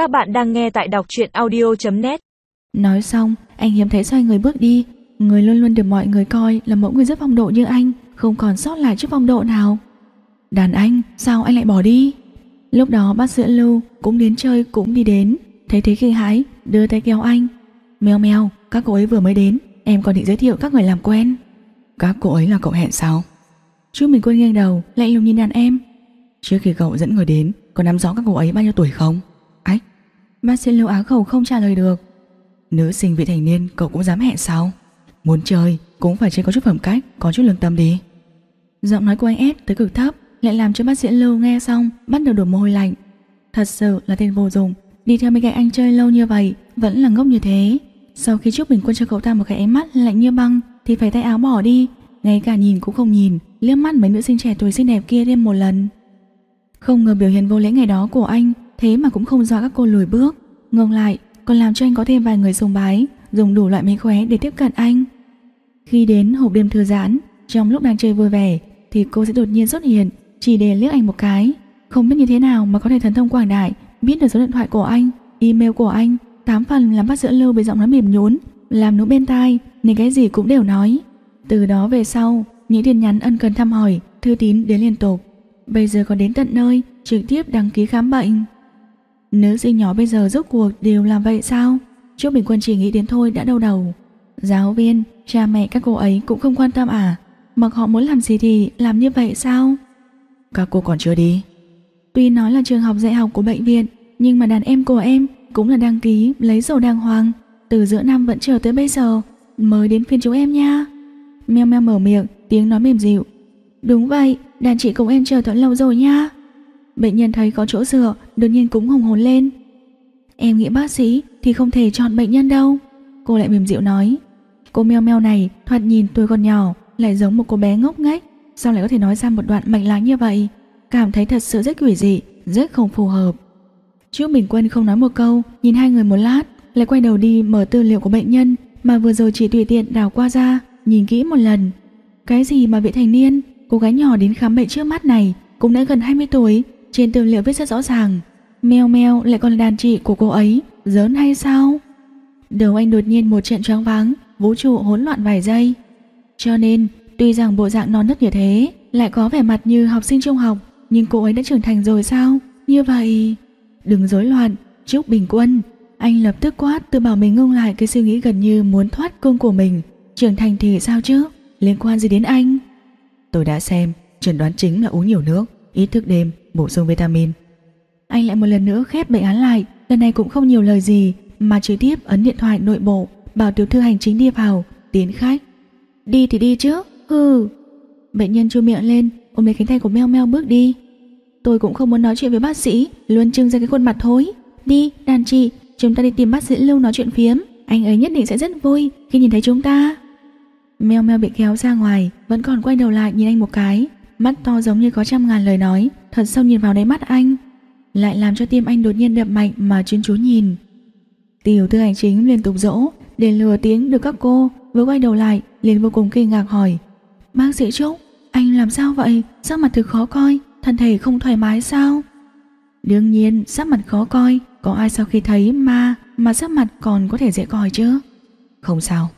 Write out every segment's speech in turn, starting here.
Các bạn đang nghe tại đọc chuyện audio.net Nói xong, anh hiếm thấy xoay người bước đi. Người luôn luôn được mọi người coi là mẫu người rất phong độ như anh, không còn sót lại chút phong độ nào. Đàn anh, sao anh lại bỏ đi? Lúc đó bác sữa lưu cũng đến chơi cũng đi đến, thấy thế kinh hãi, đưa tay kéo anh. Mèo mèo, các cô ấy vừa mới đến, em còn định giới thiệu các người làm quen. Các cô ấy là cậu hẹn sao? Chú mình quân nghiêng đầu, lạnh lùng nhìn đàn em. Trước khi cậu dẫn người đến, có nắm rõ các cô ấy bao nhiêu tuổi không? Ách, bác sĩ lưu á khẩu không trả lời được. Nữ sinh vị thành niên cậu cũng dám hẹn sao? Muốn chơi cũng phải chơi có chút phẩm cách, có chút lương tâm đi. Giọng nói của anh ép tới cực thấp, lại làm cho bác sĩ Lưu nghe xong bắt đầu đổ mồ hôi lạnh. Thật sự là tên vô dụng, đi theo bên cạnh anh chơi lâu như vậy vẫn là ngốc như thế. Sau khi chúc bình quân cho cậu ta một cái ánh mắt lạnh như băng thì phải tay áo bỏ đi, ngay cả nhìn cũng không nhìn, liếc mắt mấy nữ sinh trẻ tuổi xinh đẹp kia thêm một lần. Không ngờ biểu hiện vô lễ ngày đó của anh thế mà cũng không dọa các cô lùi bước, ngược lại còn làm cho anh có thêm vài người sùng bái, dùng đủ loại mánh khóe để tiếp cận anh. Khi đến hộp đêm thư giãn, trong lúc đang chơi vui vẻ thì cô sẽ đột nhiên xuất hiện, chỉ để liếc anh một cái. Không biết như thế nào mà có thể thần thông quảng đại, biết được số điện thoại của anh, email của anh, tám phần làm bắt giữa lưu với giọng nói mềm nhún, làm nụ bên tai, nên cái gì cũng đều nói. Từ đó về sau, những tin nhắn ân cần thăm hỏi, thư tín đến liên tục. Bây giờ còn đến tận nơi, trực tiếp đăng ký khám bệnh. Nữ sinh nhỏ bây giờ rốt cuộc đều làm vậy sao? Trước bình quân chỉ nghĩ đến thôi đã đau đầu. Giáo viên, cha mẹ các cô ấy cũng không quan tâm à? Mặc họ muốn làm gì thì làm như vậy sao? Các cô còn chưa đi. Tuy nói là trường học dạy học của bệnh viện, nhưng mà đàn em của em cũng là đăng ký lấy sổ đàng hoàng. Từ giữa năm vẫn chờ tới bây giờ, mới đến phiên chúng em nha. Meo meo mở miệng, tiếng nói mềm dịu. Đúng vậy, đàn chị cùng em chờ thật lâu rồi nha. Bệnh nhân thấy có chỗ dựa, đột nhiên cũng hùng hồn lên. Em nghĩ bác sĩ thì không thể chọn bệnh nhân đâu. Cô lại mềm dịu nói. Cô meo meo này thoạt nhìn tuổi còn nhỏ, lại giống một cô bé ngốc nghếch. Sao lại có thể nói ra một đoạn mạch láng như vậy? Cảm thấy thật sự rất quỷ dị, rất không phù hợp. Trước Bình Quân không nói một câu, nhìn hai người một lát, lại quay đầu đi mở tư liệu của bệnh nhân mà vừa rồi chỉ tùy tiện đào qua ra, nhìn kỹ một lần. Cái gì mà vị thành niên, cô gái nhỏ đến khám bệnh trước mắt này cũng đã gần 20 tuổi, trên tư liệu viết rất rõ ràng. Mèo mèo lại còn là đàn chị của cô ấy, giỡn hay sao? Đầu anh đột nhiên một trận choáng váng, vũ trụ hỗn loạn vài giây. Cho nên, tuy rằng bộ dạng non nớt như thế, lại có vẻ mặt như học sinh trung học, nhưng cô ấy đã trưởng thành rồi sao? Như vậy... Đừng rối loạn, chúc bình quân. Anh lập tức quát tự bảo mình ngưng lại cái suy nghĩ gần như muốn thoát cung của mình. Trưởng thành thì sao chứ? Liên quan gì đến anh? Tôi đã xem, chẩn đoán chính là uống nhiều nước, ít thức đêm, bổ sung vitamin. Anh lại một lần nữa khép bệnh án lại, lần này cũng không nhiều lời gì, mà trực tiếp ấn điện thoại nội bộ, bảo tiểu thư hành chính đi vào, tiến khách. Đi thì đi chứ, hừ. Bệnh nhân chu miệng lên, ôm lấy cánh tay của Meo Meo bước đi. Tôi cũng không muốn nói chuyện với bác sĩ, luôn trưng ra cái khuôn mặt thối. Đi, đàn chị, chúng ta đi tìm bác sĩ Lưu nói chuyện phiếm, anh ấy nhất định sẽ rất vui khi nhìn thấy chúng ta. Meo Meo bị kéo ra ngoài, vẫn còn quay đầu lại nhìn anh một cái, mắt to giống như có trăm ngàn lời nói, thật sâu nhìn vào đáy mắt anh, lại làm cho tim anh đột nhiên đập mạnh mà chuyên chú nhìn. Tiểu thư hành chính liên tục dỗ để lừa tiếng được các cô, vừa quay đầu lại liền vô cùng kinh ngạc hỏi: "Bác sĩ Trúc, anh làm sao vậy? Sắc mặt thực khó coi, thân thể không thoải mái sao?" Đương nhiên, sắc mặt khó coi, có ai sau khi thấy ma mà sắc mặt còn có thể dễ coi chứ? Không sao.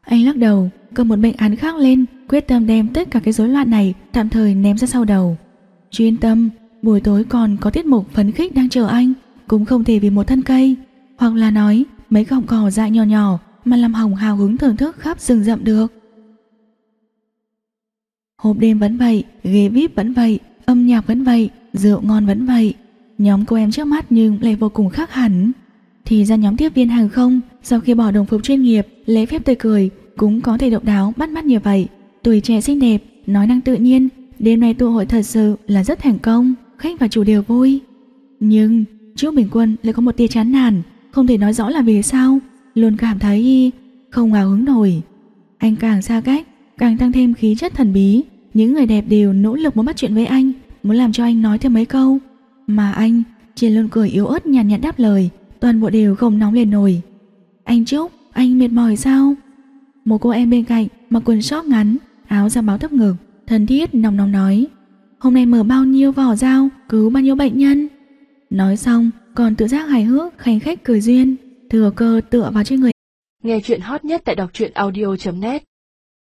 Anh lắc đầu, cầm một bệnh án khác lên, quyết tâm đem tất cả cái rối loạn này tạm thời ném ra sau đầu. Chuyên tâm, buổi tối còn có tiết mục phấn khích đang chờ anh, cũng không thể vì một thân cây, hoặc là nói mấy gọng cỏ dại nhỏ nhỏ mà làm hỏng hào hứng thưởng thức khắp rừng rậm được. Hộp đêm vẫn vậy, ghế vip vẫn vậy, âm nhạc vẫn vậy, rượu ngon vẫn vậy. Nhóm cô em trước mắt nhưng lại vô cùng khác hẳn. Thì ra nhóm tiếp viên hàng không sau khi bỏ đồng phục chuyên nghiệp, lễ phép tươi cười cũng có thể độc đáo bắt mắt như vậy. Tuổi trẻ xinh đẹp, nói năng tự nhiên, đêm nay tụ hội thật sự là rất thành công, khách và chủ đều vui. Nhưng trúc bình quân lại có một tia chán nản, không thể nói rõ là vì sao, luôn cảm thấy không hào hứng nổi. Anh càng xa cách, càng tăng thêm khí chất thần bí, những người đẹp đều nỗ lực muốn bắt chuyện với anh, muốn làm cho anh nói thêm mấy câu. Mà anh chỉ luôn cười yếu ớt nhàn nhạt, nhạt đáp lời, toàn bộ đều không nóng lên nổi. Anh Trúc, anh mệt mỏi sao? Một cô em bên cạnh mặc quần short ngắn, áo ra báo thấp ngực, thân thiết nồng nồng nói. Hôm nay mở bao nhiêu vỏ dao, cứu bao nhiêu bệnh nhân. Nói xong, còn tự giác hài hước, khanh khách cười duyên, thừa cơ tựa vào trên người. Nghe chuyện hot nhất tại đọc truyện audio.net